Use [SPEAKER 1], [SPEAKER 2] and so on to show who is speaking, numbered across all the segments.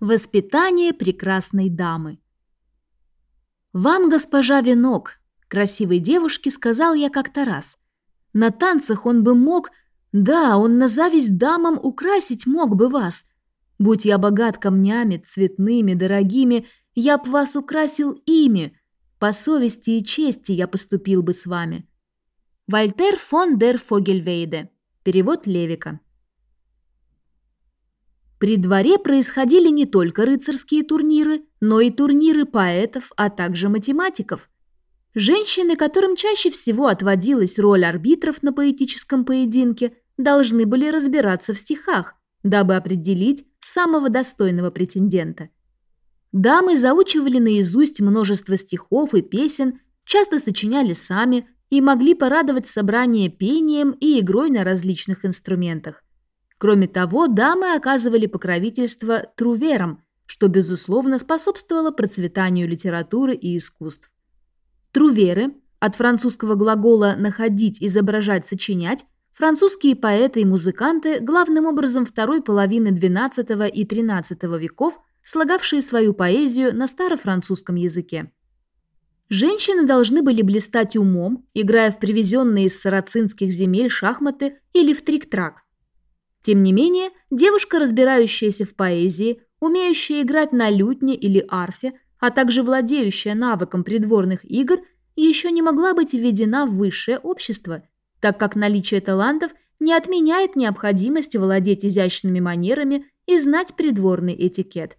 [SPEAKER 1] Воспитание прекрасной дамы. «Вам, госпожа Венок», – красивой девушке сказал я как-то раз. «На танцах он бы мог, да, он на зависть дамам украсить мог бы вас. Будь я богат камнями, цветными, дорогими, я б вас украсил ими. По совести и чести я поступил бы с вами». Вольтер фон дер Фогельвейде. Перевод Левика. При дворе происходили не только рыцарские турниры, но и турниры поэтов, а также математиков. Женщины, которым чаще всего отводилась роль арбитров на поэтическом поединке, должны были разбираться в стихах, дабы определить самого достойного претендента. Дамы заучивали наизусть множество стихов и песен, часто сочиняли сами и могли порадовать собрание пением и игрой на различных инструментах. Кроме того, дамы оказывали покровительство труверам, что, безусловно, способствовало процветанию литературы и искусств. Труверы, от французского глагола «находить», «изображать», «сочинять», французские поэты и музыканты, главным образом второй половины XII и XIII веков, слагавшие свою поэзию на старофранцузском языке. Женщины должны были блистать умом, играя в привезенные из сарацинских земель шахматы или в трик-трак. Тем не менее, девушка, разбирающаяся в поэзии, умеющая играть на лютне или арфе, а также владеющая навыком придворных игр, еще не могла быть введена в высшее общество, так как наличие талантов не отменяет необходимости владеть изящными манерами и знать придворный этикет.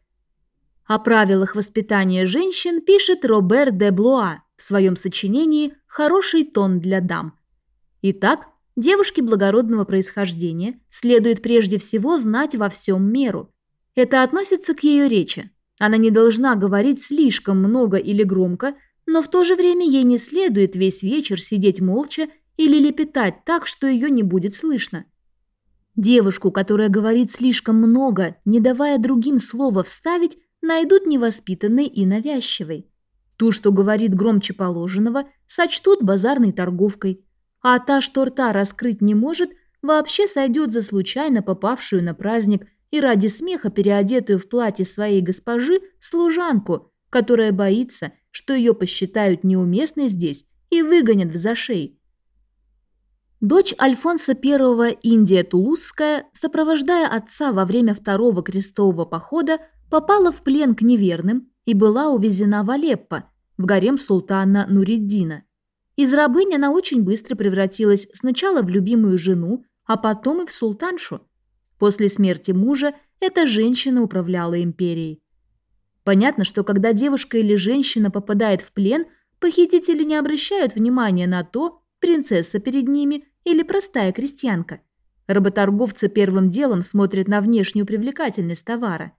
[SPEAKER 1] О правилах воспитания женщин пишет Робер де Блуа в своем сочинении «Хороший тон для дам». Итак, Девушке благородного происхождения следует прежде всего знать во всем меру. Это относится к ее речи. Она не должна говорить слишком много или громко, но в то же время ей не следует весь вечер сидеть молча или лепетать так, что ее не будет слышно. Девушку, которая говорит слишком много, не давая другим слова вставить, найдут невоспитанной и навязчивой. Ту, что говорит громче положенного, сочтут базарной торговкой – а та, что рта раскрыть не может, вообще сойдет за случайно попавшую на праздник и ради смеха переодетую в платье своей госпожи служанку, которая боится, что ее посчитают неуместной здесь и выгонят в зашей. Дочь Альфонса I Индия Тулузская, сопровождая отца во время второго крестового похода, попала в плен к неверным и была увезена в Алеппо, в гарем султана Нуриддина. Из рабыни она очень быстро превратилась сначала в любимую жену, а потом и в султаншу. После смерти мужа эта женщина управляла империей. Понятно, что когда девушка или женщина попадает в плен, похитители не обращают внимания на то, принцесса перед ними или простая крестьянка. Работорговцы первым делом смотрят на внешнюю привлекательность товара.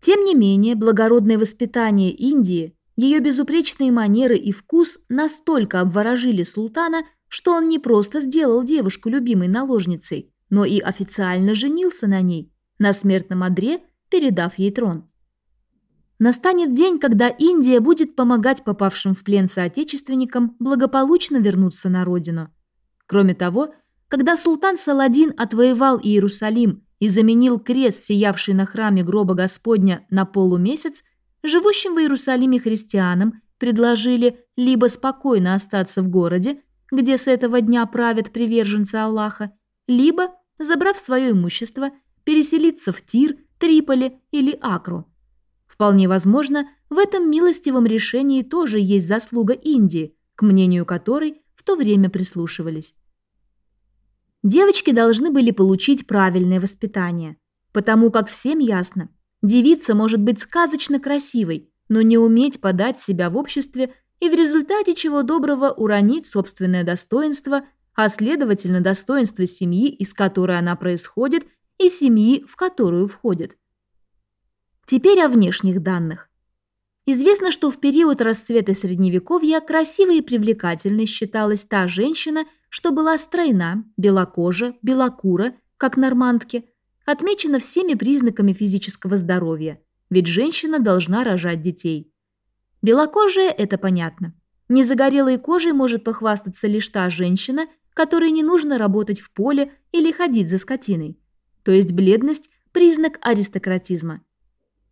[SPEAKER 1] Тем не менее, благородное воспитание Индии ее безупречные манеры и вкус настолько обворожили султана, что он не просто сделал девушку любимой наложницей, но и официально женился на ней, на смертном одре передав ей трон. Настанет день, когда Индия будет помогать попавшим в плен соотечественникам благополучно вернуться на родину. Кроме того, когда султан Саладин отвоевал Иерусалим и заменил крест, сиявший на храме гроба Господня, на полумесяц, Живущим в Иерусалиме христианам предложили либо спокойно остаться в городе, где с этого дня правят приверженцы Аллаха, либо, забрав свое имущество, переселиться в Тир, Триполи или Акру. Вполне возможно, в этом милостивом решении тоже есть заслуга Индии, к мнению которой в то время прислушивались. Девочки должны были получить правильное воспитание, потому как всем ясно – Девица может быть сказочно красивой, но не уметь подать себя в обществе и в результате чего доброго уронить собственное достоинство, а следовательно достоинство семьи, из которой она происходит, и семьи, в которую входит. Теперь о внешних данных. Известно, что в период расцвета Средневековья красивой и привлекательной считалась та женщина, что была стройна, белокожа, белокура, как нормандки – отмечена всеми признаками физического здоровья, ведь женщина должна рожать детей. Белокожая – это понятно. Незагорелой кожей может похвастаться лишь та женщина, которой не нужно работать в поле или ходить за скотиной. То есть бледность – признак аристократизма.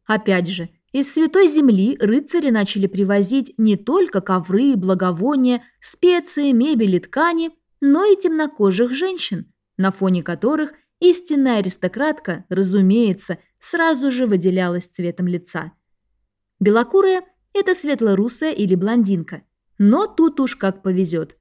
[SPEAKER 1] Опять же, из Святой Земли рыцари начали привозить не только ковры, благовония, специи, мебель и ткани, но и темнокожих женщин, на фоне которых истинная аристократка, разумеется, сразу же выделялась цветом лица. Белокурая – это светлорусая или блондинка, но тут уж как повезет.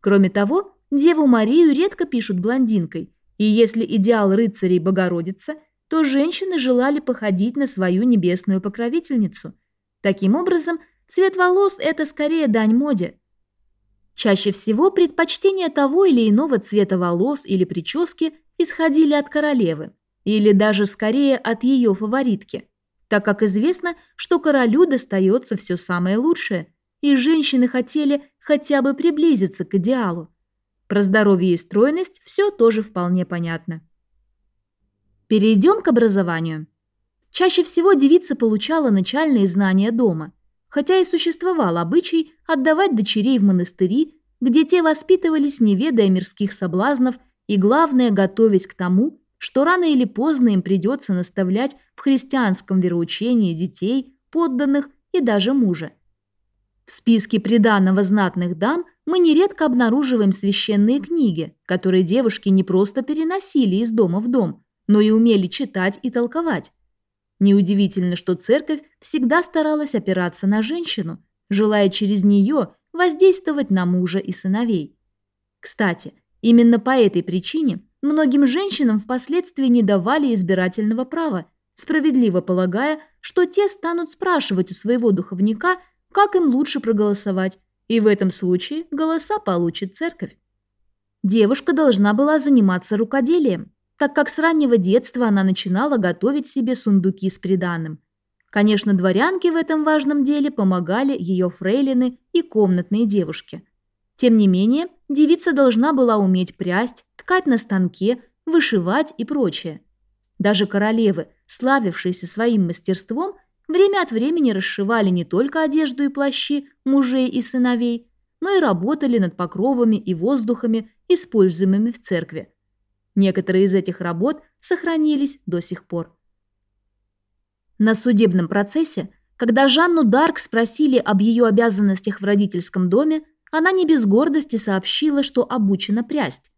[SPEAKER 1] Кроме того, Деву Марию редко пишут блондинкой, и если идеал рыцарей Богородица – то женщины желали походить на свою небесную покровительницу. Таким образом, цвет волос – это скорее дань моде. Чаще всего предпочтения того или иного цвета волос или прически исходили от королевы, или даже скорее от ее фаворитки, так как известно, что королю достается все самое лучшее, и женщины хотели хотя бы приблизиться к идеалу. Про здоровье и стройность все тоже вполне понятно. Перейдем к образованию. Чаще всего девица получала начальные знания дома, хотя и существовал обычай отдавать дочерей в монастыри, где те воспитывались, не ведая мирских соблазнов и, главное, готовясь к тому, что рано или поздно им придется наставлять в христианском вероучении детей, подданных и даже мужа. В списке приданного знатных дам мы нередко обнаруживаем священные книги, которые девушки не просто переносили из дома в дом, но и умели читать и толковать. Неудивительно, что церковь всегда старалась опираться на женщину, желая через нее воздействовать на мужа и сыновей. Кстати, именно по этой причине многим женщинам впоследствии не давали избирательного права, справедливо полагая, что те станут спрашивать у своего духовника, как им лучше проголосовать, и в этом случае голоса получит церковь. Девушка должна была заниматься рукоделием, так как с раннего детства она начинала готовить себе сундуки с приданым. Конечно, дворянки в этом важном деле помогали ее фрейлины и комнатные девушки. Тем не менее, девица должна была уметь прясть, ткать на станке, вышивать и прочее. Даже королевы, славившиеся своим мастерством, время от времени расшивали не только одежду и плащи мужей и сыновей, но и работали над покровами и воздухами, используемыми в церкви. Некоторые из этих работ сохранились до сих пор. На судебном процессе, когда Жанну Дарк спросили об ее обязанностях в родительском доме, она не без гордости сообщила, что обучена прясть.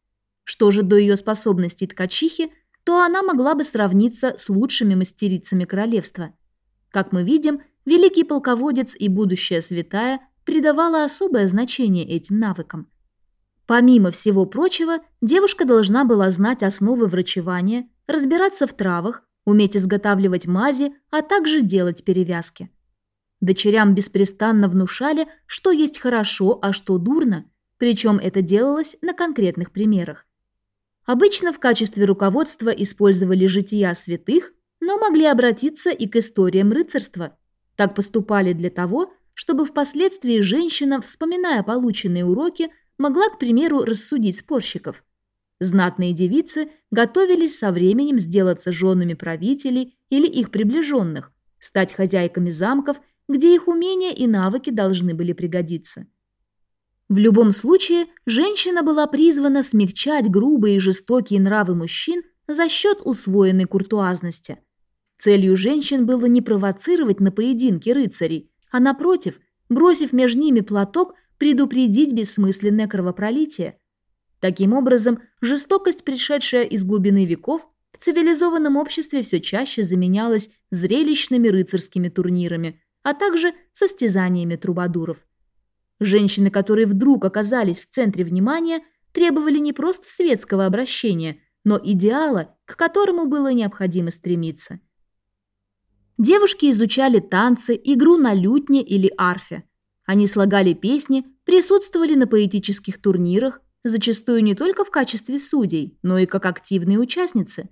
[SPEAKER 1] Что же до ее способностей ткачихи, то она могла бы сравниться с лучшими мастерицами королевства. Как мы видим, великий полководец и будущая святая придавала особое значение этим навыкам. Помимо всего прочего, девушка должна была знать основы врачевания, разбираться в травах, уметь изготавливать мази, а также делать перевязки. Дочерям беспрестанно внушали, что есть хорошо, а что дурно, причем это делалось на конкретных примерах. Обычно в качестве руководства использовали жития святых, но могли обратиться и к историям рыцарства. Так поступали для того, чтобы впоследствии женщина, вспоминая полученные уроки, могла, к примеру, рассудить спорщиков. Знатные девицы готовились со временем сделаться женами правителей или их приближенных, стать хозяйками замков, где их умения и навыки должны были пригодиться. В любом случае, женщина была призвана смягчать грубые и жестокие нравы мужчин за счет усвоенной куртуазности. Целью женщин было не провоцировать на поединки рыцарей, а напротив, бросив между ними платок, предупредить бессмысленное кровопролитие. Таким образом, жестокость, пришедшая из глубины веков, в цивилизованном обществе все чаще заменялась зрелищными рыцарскими турнирами, а также состязаниями трубадуров. Женщины, которые вдруг оказались в центре внимания, требовали не просто светского обращения, но идеала, к которому было необходимо стремиться. Девушки изучали танцы, игру на лютне или арфе. Они слагали песни, присутствовали на поэтических турнирах, зачастую не только в качестве судей, но и как активные участницы.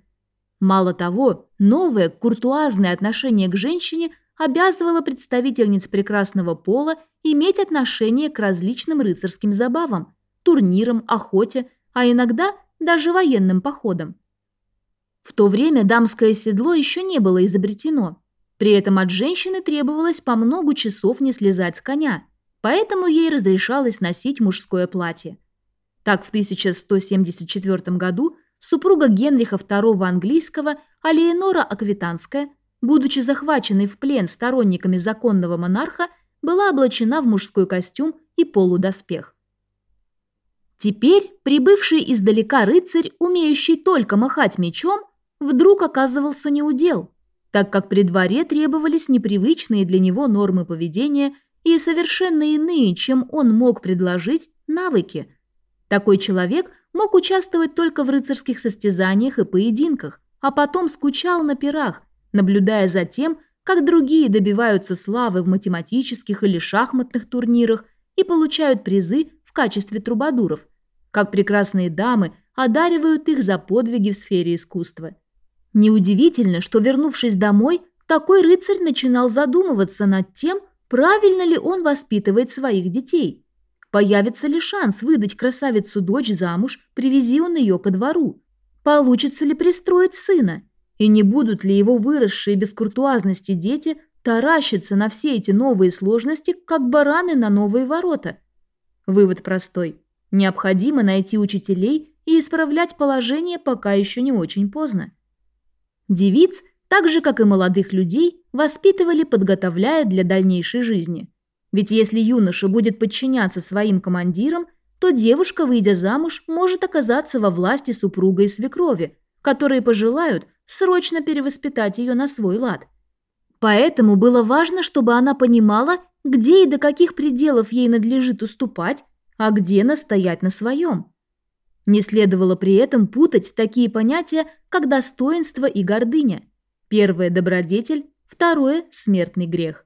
[SPEAKER 1] Мало того, новое куртуазное отношение к женщине обязывало представительниц прекрасного пола иметь отношение к различным рыцарским забавам, турнирам, охоте, а иногда даже военным походам. В то время дамское седло еще не было изобретено. При этом от женщины требовалось по много часов не слезать с коня – поэтому ей разрешалось носить мужское платье. Так в 1174 году супруга Генриха II английского Алиенора Аквитанская будучи захваченной в плен сторонниками законного монарха, была облачена в мужской костюм и полудоспех. Теперь прибывший издалека рыцарь, умеющий только махать мечом, вдруг оказывался неудел, так как при дворе требовались непривычные для него нормы поведения и совершенно иные, чем он мог предложить, навыки. Такой человек мог участвовать только в рыцарских состязаниях и поединках, а потом скучал на пирах, наблюдая за тем, как другие добиваются славы в математических или шахматных турнирах и получают призы в качестве трубадуров, как прекрасные дамы одаривают их за подвиги в сфере искусства. Неудивительно, что, вернувшись домой, такой рыцарь начинал задумываться над тем, правильно ли он воспитывает своих детей. Появится ли шанс выдать красавицу дочь замуж, привези он ее ко двору? Получится ли пристроить сына? И не будут ли его выросшие без куртуазности дети таращиться на все эти новые сложности, как бараны на новые ворота? Вывод простой. Необходимо найти учителей и исправлять положение, пока еще не очень поздно. Девиц, так же как и молодых людей, воспитывали, подготовляя для дальнейшей жизни. Ведь если юноша будет подчиняться своим командирам, то девушка, выйдя замуж, может оказаться во власти супруга и свекрови, которые пожелают срочно перевоспитать ее на свой лад. Поэтому было важно, чтобы она понимала, где и до каких пределов ей надлежит уступать, а где настоять на своем. Не следовало при этом путать такие понятия, как достоинство и гордыня. Первое – добродетель, второе – смертный грех.